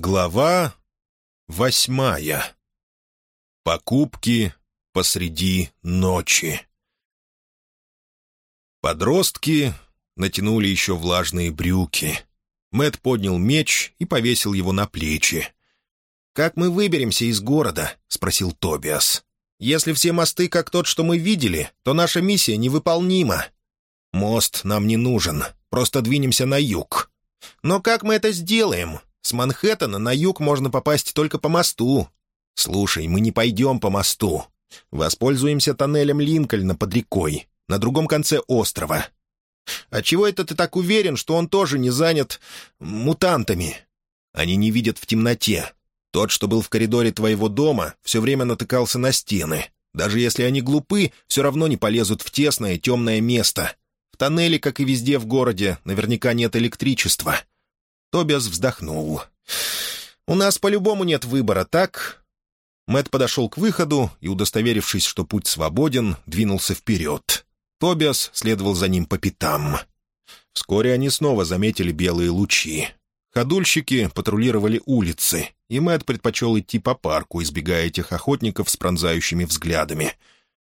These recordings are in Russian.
Глава восьмая. Покупки посреди ночи. Подростки натянули еще влажные брюки. Мэт поднял меч и повесил его на плечи. «Как мы выберемся из города?» — спросил Тобиас. «Если все мосты как тот, что мы видели, то наша миссия невыполнима. Мост нам не нужен, просто двинемся на юг. Но как мы это сделаем? С Манхэттена на юг можно попасть только по мосту. Слушай, мы не пойдем по мосту. Воспользуемся тоннелем Линкольна под рекой, на другом конце острова. А чего это ты так уверен, что он тоже не занят мутантами? Они не видят в темноте. Тот, что был в коридоре твоего дома, все время натыкался на стены. Даже если они глупы, все равно не полезут в тесное темное место. В тоннеле, как и везде в городе, наверняка нет электричества. Тобиас вздохнул. «У нас по-любому нет выбора, так?» Мэт подошел к выходу и, удостоверившись, что путь свободен, двинулся вперед. Тобиас следовал за ним по пятам. Вскоре они снова заметили белые лучи. Ходульщики патрулировали улицы, и Мэт предпочел идти по парку, избегая этих охотников с пронзающими взглядами —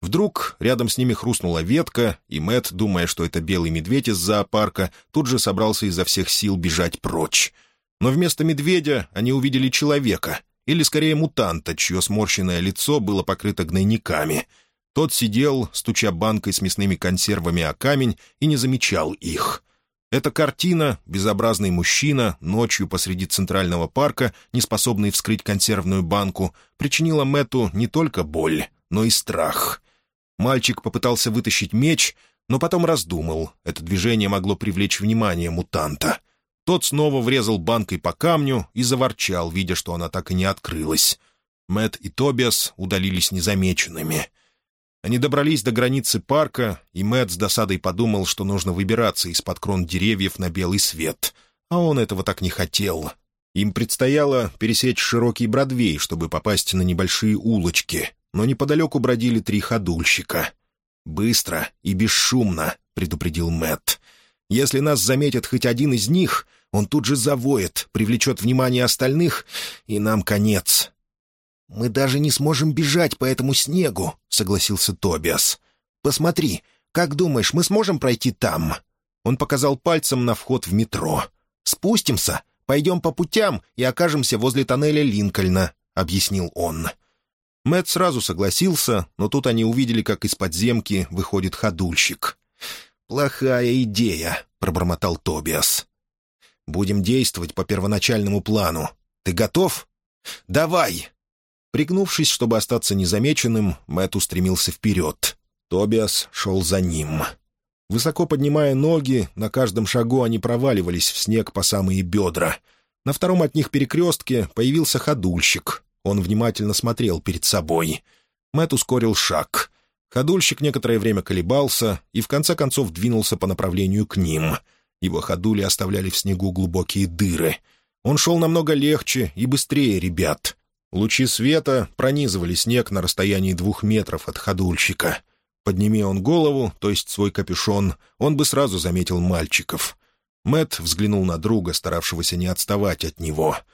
Вдруг рядом с ними хрустнула ветка, и Мэт, думая, что это белый медведь из зоопарка, тут же собрался изо всех сил бежать прочь. Но вместо медведя они увидели человека, или скорее мутанта, чье сморщенное лицо было покрыто гнойниками. Тот сидел, стуча банкой с мясными консервами о камень, и не замечал их. Эта картина, безобразный мужчина, ночью посреди центрального парка, не способный вскрыть консервную банку, причинила Мэту не только боль, но и страх. Мальчик попытался вытащить меч, но потом раздумал. Это движение могло привлечь внимание мутанта. Тот снова врезал банкой по камню и заворчал, видя, что она так и не открылась. Мэт и Тобиас удалились незамеченными. Они добрались до границы парка, и Мэт с досадой подумал, что нужно выбираться из-под крон деревьев на белый свет. А он этого так не хотел. Им предстояло пересечь широкий Бродвей, чтобы попасть на небольшие улочки, но неподалеку бродили три ходульщика. «Быстро и бесшумно», — предупредил Мэтт. «Если нас заметит хоть один из них, он тут же завоет, привлечет внимание остальных, и нам конец». «Мы даже не сможем бежать по этому снегу», — согласился Тобиас. «Посмотри, как думаешь, мы сможем пройти там?» Он показал пальцем на вход в метро. «Спустимся, пойдем по путям и окажемся возле тоннеля Линкольна», — объяснил он. Мэт сразу согласился, но тут они увидели, как из подземки выходит ходульщик. «Плохая идея», — пробормотал Тобиас. «Будем действовать по первоначальному плану. Ты готов?» «Давай!» Пригнувшись, чтобы остаться незамеченным, Мэт устремился вперед. Тобиас шел за ним. Высоко поднимая ноги, на каждом шагу они проваливались в снег по самые бедра. На втором от них перекрестке появился ходульщик. Он внимательно смотрел перед собой. Мэт ускорил шаг. Ходульщик некоторое время колебался и в конце концов двинулся по направлению к ним. Его ходули оставляли в снегу глубокие дыры. Он шел намного легче и быстрее ребят. Лучи света пронизывали снег на расстоянии двух метров от ходульщика. Подними он голову, то есть свой капюшон, он бы сразу заметил мальчиков. Мэт взглянул на друга, старавшегося не отставать от него —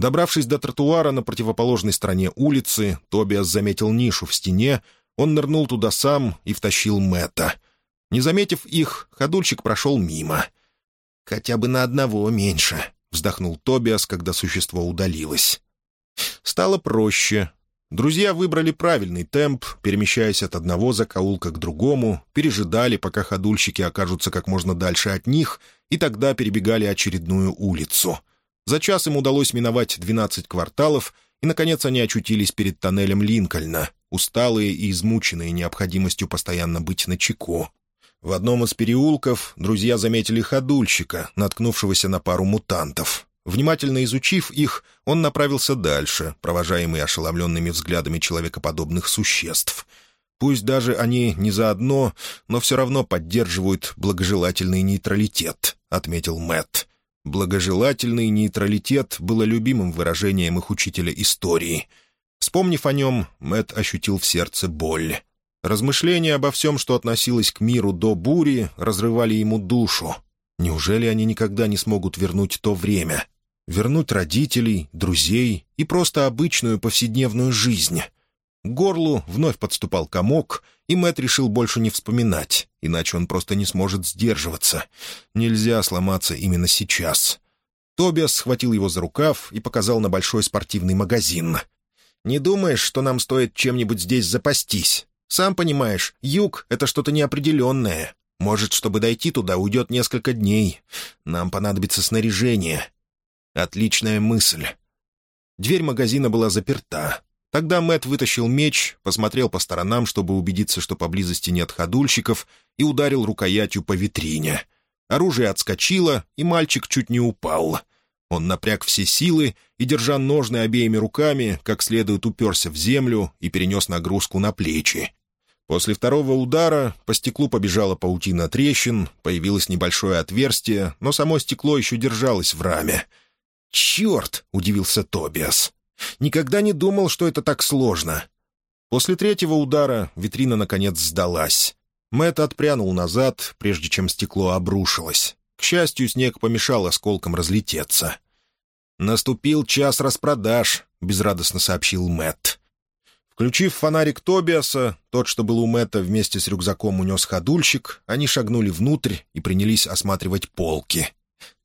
Добравшись до тротуара на противоположной стороне улицы, Тобиас заметил нишу в стене, он нырнул туда сам и втащил Мэтта. Не заметив их, ходульщик прошел мимо. «Хотя бы на одного меньше», — вздохнул Тобиас, когда существо удалилось. Стало проще. Друзья выбрали правильный темп, перемещаясь от одного закоулка к другому, пережидали, пока ходульщики окажутся как можно дальше от них, и тогда перебегали очередную улицу — за час им удалось миновать 12 кварталов, и, наконец, они очутились перед тоннелем Линкольна, усталые и измученные необходимостью постоянно быть на чеку. В одном из переулков друзья заметили ходульщика, наткнувшегося на пару мутантов. Внимательно изучив их, он направился дальше, провожаемый ошеломленными взглядами человекоподобных существ. Пусть даже они не заодно, но все равно поддерживают благожелательный нейтралитет, — отметил Мэтт. Благожелательный нейтралитет было любимым выражением их учителя истории. Вспомнив о нем, Мэт ощутил в сердце боль. Размышления обо всем, что относилось к миру до бури, разрывали ему душу. Неужели они никогда не смогут вернуть то время? вернуть родителей, друзей и просто обычную повседневную жизнь. Горлу вновь подступал комок, и Мэт решил больше не вспоминать, иначе он просто не сможет сдерживаться. Нельзя сломаться именно сейчас. Тобиас схватил его за рукав и показал на большой спортивный магазин. «Не думаешь, что нам стоит чем-нибудь здесь запастись? Сам понимаешь, юг — это что-то неопределенное. Может, чтобы дойти туда, уйдет несколько дней. Нам понадобится снаряжение». «Отличная мысль». Дверь магазина была заперта. Тогда Мэт вытащил меч, посмотрел по сторонам, чтобы убедиться, что поблизости нет ходульщиков, и ударил рукоятью по витрине. Оружие отскочило, и мальчик чуть не упал. Он напряг все силы и, держа ножны обеими руками, как следует уперся в землю и перенес нагрузку на плечи. После второго удара по стеклу побежала паутина трещин, появилось небольшое отверстие, но само стекло еще держалось в раме. «Черт!» — удивился Тобиас. «Никогда не думал, что это так сложно». После третьего удара витрина, наконец, сдалась. Мэтт отпрянул назад, прежде чем стекло обрушилось. К счастью, снег помешал осколкам разлететься. «Наступил час распродаж», — безрадостно сообщил Мэтт. Включив фонарик Тобиаса, тот, что был у Мэтта, вместе с рюкзаком унес ходульщик, они шагнули внутрь и принялись осматривать полки.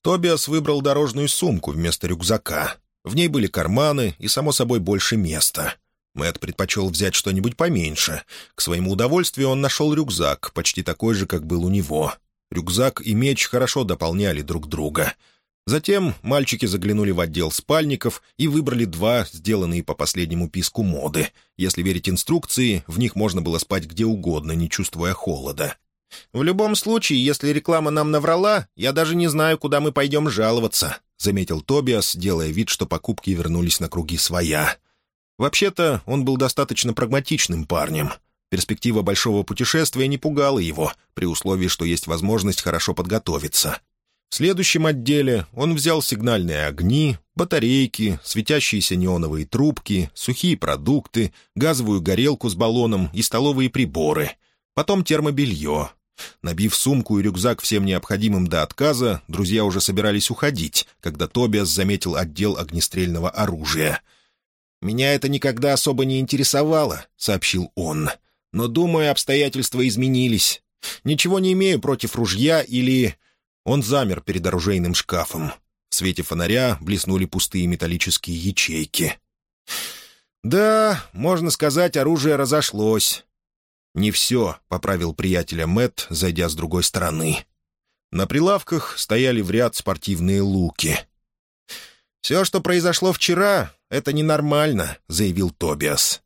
Тобиас выбрал дорожную сумку вместо рюкзака. В ней были карманы и, само собой, больше места. Мэтт предпочел взять что-нибудь поменьше. К своему удовольствию он нашел рюкзак, почти такой же, как был у него. Рюкзак и меч хорошо дополняли друг друга. Затем мальчики заглянули в отдел спальников и выбрали два, сделанные по последнему писку моды. Если верить инструкции, в них можно было спать где угодно, не чувствуя холода. «В любом случае, если реклама нам наврала, я даже не знаю, куда мы пойдем жаловаться», — заметил Тобиас, делая вид, что покупки вернулись на круги своя. Вообще-то, он был достаточно прагматичным парнем. Перспектива большого путешествия не пугала его, при условии, что есть возможность хорошо подготовиться. В следующем отделе он взял сигнальные огни, батарейки, светящиеся неоновые трубки, сухие продукты, газовую горелку с баллоном и столовые приборы. Потом термобелье. Набив сумку и рюкзак всем необходимым до отказа, друзья уже собирались уходить, когда Тобиас заметил отдел огнестрельного оружия — «Меня это никогда особо не интересовало», — сообщил он. «Но, думаю, обстоятельства изменились. Ничего не имею против ружья или...» Он замер перед оружейным шкафом. В свете фонаря блеснули пустые металлические ячейки. «Да, можно сказать, оружие разошлось». «Не все», — поправил приятеля Мэт, зайдя с другой стороны. На прилавках стояли в ряд спортивные луки. «Все, что произошло вчера, это ненормально», — заявил Тобиас.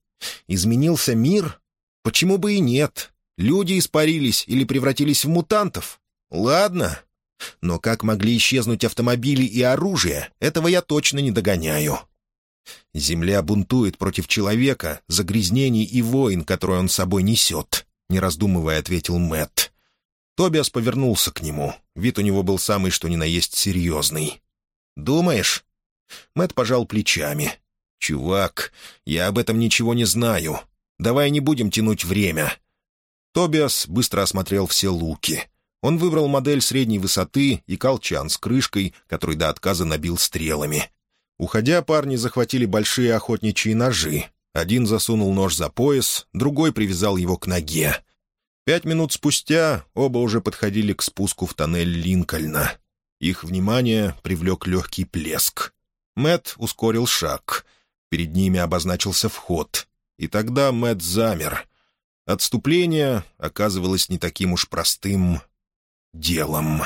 «Изменился мир? Почему бы и нет? Люди испарились или превратились в мутантов? Ладно. Но как могли исчезнуть автомобили и оружие, этого я точно не догоняю». «Земля бунтует против человека, загрязнений и войн, которые он собой несет», — не раздумывая ответил Мэтт. Тобиас повернулся к нему. Вид у него был самый что ни на есть серьезный. «Думаешь?» Мэт пожал плечами. «Чувак, я об этом ничего не знаю. Давай не будем тянуть время». Тобиас быстро осмотрел все луки. Он выбрал модель средней высоты и колчан с крышкой, который до отказа набил стрелами. Уходя, парни захватили большие охотничьи ножи. Один засунул нож за пояс, другой привязал его к ноге. Пять минут спустя оба уже подходили к спуску в тоннель Линкольна. Их внимание привлек легкий плеск. Мэт ускорил шаг. Перед ними обозначился вход. И тогда Мэт замер. Отступление оказывалось не таким уж простым делом.